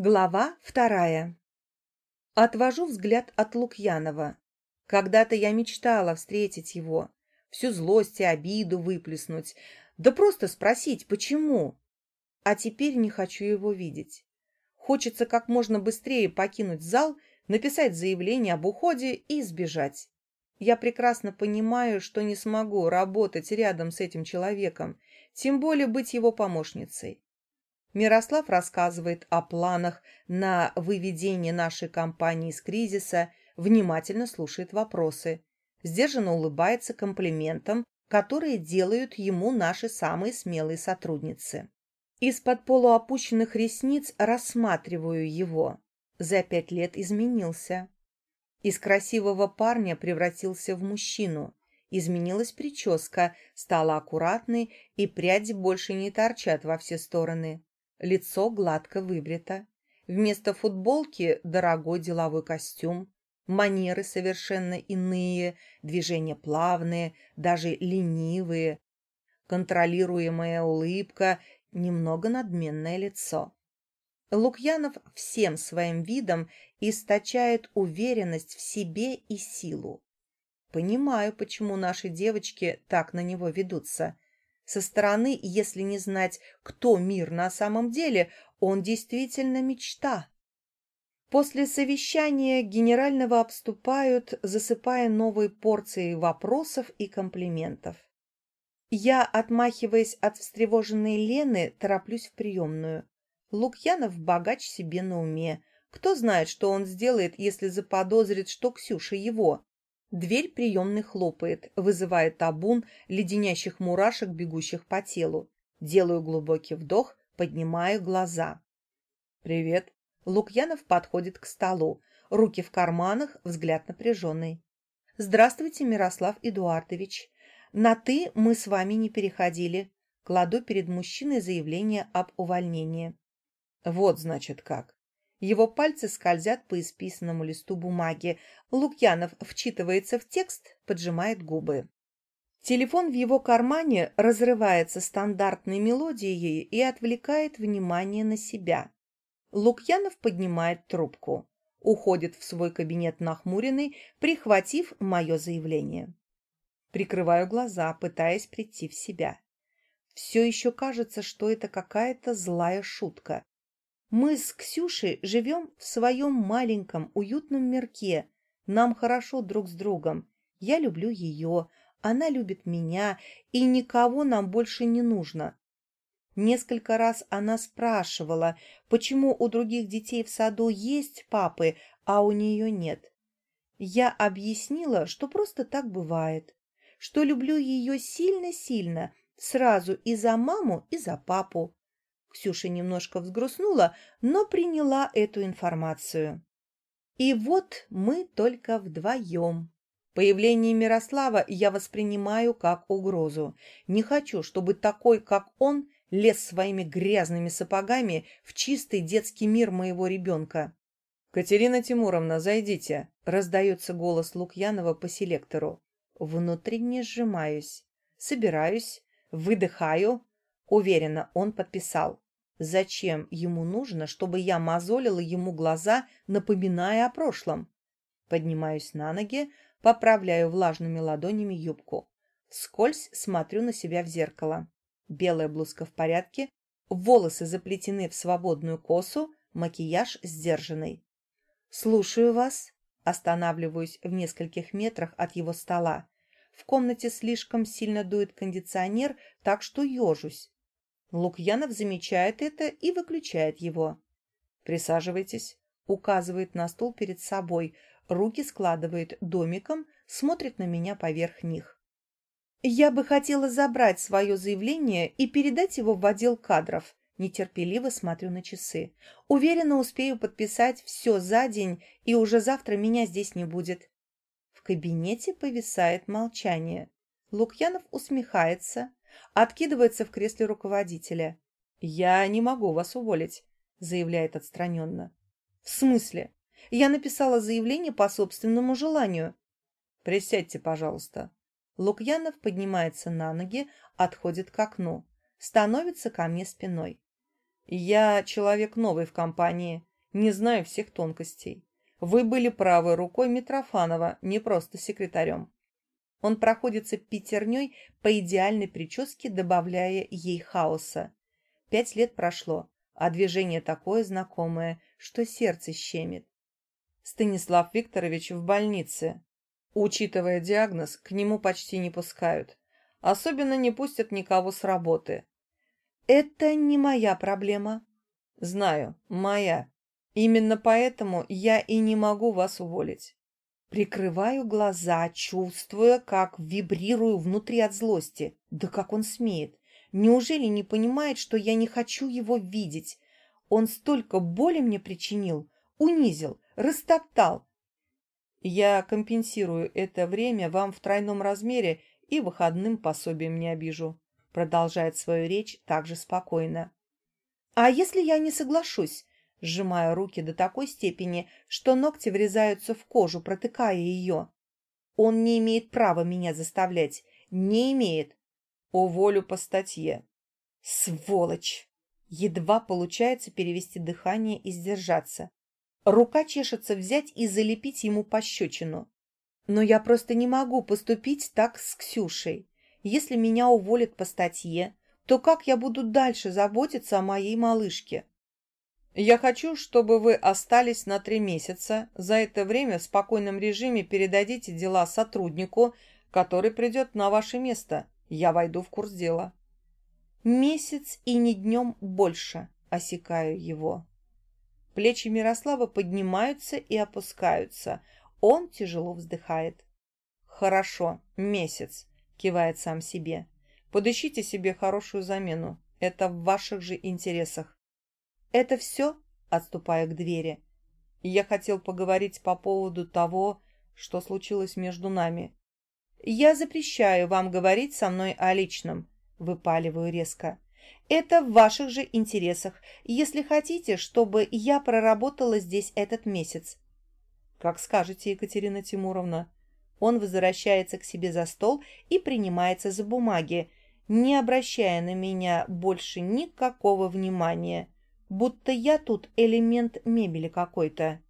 Глава вторая. Отвожу взгляд от Лукьянова. Когда-то я мечтала встретить его, всю злость и обиду выплеснуть, да просто спросить, почему. А теперь не хочу его видеть. Хочется как можно быстрее покинуть зал, написать заявление об уходе и сбежать. Я прекрасно понимаю, что не смогу работать рядом с этим человеком, тем более быть его помощницей. Мирослав рассказывает о планах на выведение нашей компании из кризиса, внимательно слушает вопросы, сдержанно улыбается комплиментам, которые делают ему наши самые смелые сотрудницы. Из-под полуопущенных ресниц рассматриваю его. За пять лет изменился. Из красивого парня превратился в мужчину. Изменилась прическа, стала аккуратной, и пряди больше не торчат во все стороны. Лицо гладко выбрито. Вместо футболки дорогой деловой костюм. Манеры совершенно иные, движения плавные, даже ленивые. Контролируемая улыбка, немного надменное лицо. Лукьянов всем своим видом источает уверенность в себе и силу. Понимаю, почему наши девочки так на него ведутся. Со стороны, если не знать, кто мир на самом деле, он действительно мечта. После совещания генерального обступают, засыпая новые порции вопросов и комплиментов. Я, отмахиваясь от встревоженной Лены, тороплюсь в приемную. Лукьянов богач себе на уме. Кто знает, что он сделает, если заподозрит, что Ксюша его. Дверь приемной хлопает, вызывая табун леденящих мурашек, бегущих по телу. Делаю глубокий вдох, поднимаю глаза. «Привет». Лукьянов подходит к столу. Руки в карманах, взгляд напряженный. «Здравствуйте, Мирослав Эдуардович. На «ты» мы с вами не переходили». Кладу перед мужчиной заявление об увольнении. «Вот, значит, как. Его пальцы скользят по исписанному листу бумаги. Лукьянов вчитывается в текст, поджимает губы. Телефон в его кармане разрывается стандартной мелодией и отвлекает внимание на себя. Лукьянов поднимает трубку. Уходит в свой кабинет нахмуренный, прихватив мое заявление. Прикрываю глаза, пытаясь прийти в себя. Все еще кажется, что это какая-то злая шутка. Мы с Ксюшей живем в своем маленьком уютном мирке. Нам хорошо друг с другом. Я люблю ее, она любит меня, и никого нам больше не нужно. Несколько раз она спрашивала, почему у других детей в саду есть папы, а у нее нет. Я объяснила, что просто так бывает, что люблю ее сильно-сильно, сразу и за маму, и за папу. Ксюша немножко взгрустнула, но приняла эту информацию. И вот мы только вдвоем. Появление Мирослава я воспринимаю как угрозу. Не хочу, чтобы такой, как он, лез своими грязными сапогами в чистый детский мир моего ребенка. «Катерина Тимуровна, зайдите!» — раздается голос Лукьянова по селектору. Внутренне сжимаюсь, собираюсь, выдыхаю, Уверена, он подписал. Зачем ему нужно, чтобы я мозолила ему глаза, напоминая о прошлом? Поднимаюсь на ноги, поправляю влажными ладонями юбку. Скользь смотрю на себя в зеркало. Белая блузка в порядке, волосы заплетены в свободную косу, макияж сдержанный. «Слушаю вас», останавливаюсь в нескольких метрах от его стола. В комнате слишком сильно дует кондиционер, так что ежусь. Лукьянов замечает это и выключает его. «Присаживайтесь», — указывает на стул перед собой, руки складывает домиком, смотрит на меня поверх них. «Я бы хотела забрать свое заявление и передать его в отдел кадров», Нетерпеливо смотрю на часы. Уверена, успею подписать все за день, и уже завтра меня здесь не будет. В кабинете повисает молчание. Лукьянов усмехается, откидывается в кресле руководителя. «Я не могу вас уволить», — заявляет отстраненно. «В смысле? Я написала заявление по собственному желанию». «Присядьте, пожалуйста». Лукьянов поднимается на ноги, отходит к окну, становится ко мне спиной. «Я человек новый в компании. не знаю всех тонкостей. Вы были правой рукой Митрофанова, не просто секретарем. Он проходится пятерней по идеальной прическе, добавляя ей хаоса. Пять лет прошло, а движение такое знакомое, что сердце щемит. Станислав Викторович в больнице. Учитывая диагноз, к нему почти не пускают. Особенно не пустят никого с работы. Это не моя проблема. Знаю, моя. Именно поэтому я и не могу вас уволить. Прикрываю глаза, чувствуя, как вибрирую внутри от злости. Да как он смеет? Неужели не понимает, что я не хочу его видеть? Он столько боли мне причинил, унизил, растоптал. Я компенсирую это время вам в тройном размере и выходным пособием не обижу. Продолжает свою речь также спокойно. А если я не соглашусь? Сжимая руки до такой степени, что ногти врезаются в кожу, протыкая ее. Он не имеет права меня заставлять. Не имеет. Уволю по статье. Сволочь! Едва получается перевести дыхание и сдержаться. Рука чешется взять и залепить ему пощечину. Но я просто не могу поступить так с Ксюшей. Если меня уволят по статье, то как я буду дальше заботиться о моей малышке? Я хочу, чтобы вы остались на три месяца. За это время в спокойном режиме передадите дела сотруднику, который придет на ваше место. Я войду в курс дела. Месяц и не днем больше, осекаю его. Плечи Мирослава поднимаются и опускаются. Он тяжело вздыхает. «Хорошо, месяц», — кивает сам себе. «Подыщите себе хорошую замену. Это в ваших же интересах. «Это все?» – отступая к двери. «Я хотел поговорить по поводу того, что случилось между нами». «Я запрещаю вам говорить со мной о личном», – выпаливаю резко. «Это в ваших же интересах, если хотите, чтобы я проработала здесь этот месяц». «Как скажете, Екатерина Тимуровна». Он возвращается к себе за стол и принимается за бумаги, не обращая на меня больше никакого внимания будто я тут элемент мебели какой-то.